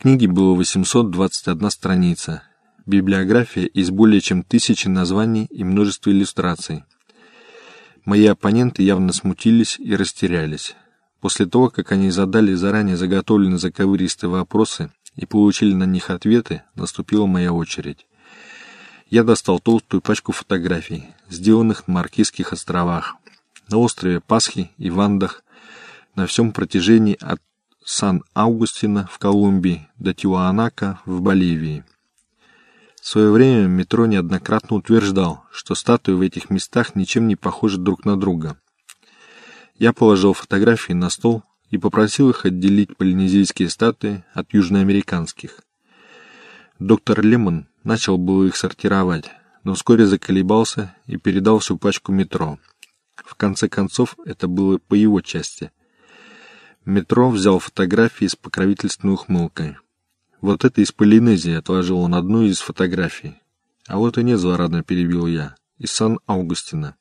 книге было 821 страница, библиография из более чем тысячи названий и множество иллюстраций. Мои оппоненты явно смутились и растерялись. После того, как они задали заранее заготовленные заковыристые вопросы и получили на них ответы, наступила моя очередь. Я достал толстую пачку фотографий, сделанных на Маркизских островах, на острове Пасхи и Вандах, на всем протяжении от Сан-Аугустина в Колумбии до Тиуанака в Боливии. В свое время метро неоднократно утверждал, что статуи в этих местах ничем не похожи друг на друга. Я положил фотографии на стол и попросил их отделить полинезийские статуи от южноамериканских. Доктор Лемон начал было их сортировать, но вскоре заколебался и передал всю пачку метро. В конце концов, это было по его части. Метро взял фотографии с покровительственной ухмылкой. Вот это из Полинезии, отложил он одну из фотографий. А вот и нет, злорадно перебил я. Из Сан-Аугустина.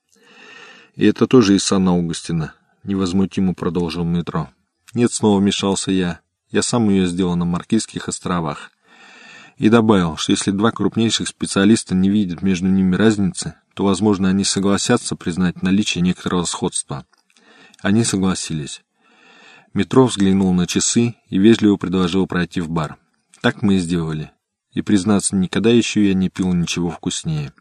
И это тоже из Сан-Аугустина, невозмутимо продолжил метро. Нет, снова вмешался я. Я сам ее сделал на Маркизских островах. И добавил, что если два крупнейших специалиста не видят между ними разницы, то, возможно, они согласятся признать наличие некоторого сходства. Они согласились. Метро взглянул на часы и вежливо предложил пройти в бар. Так мы и сделали. И, признаться, никогда еще я не пил ничего вкуснее.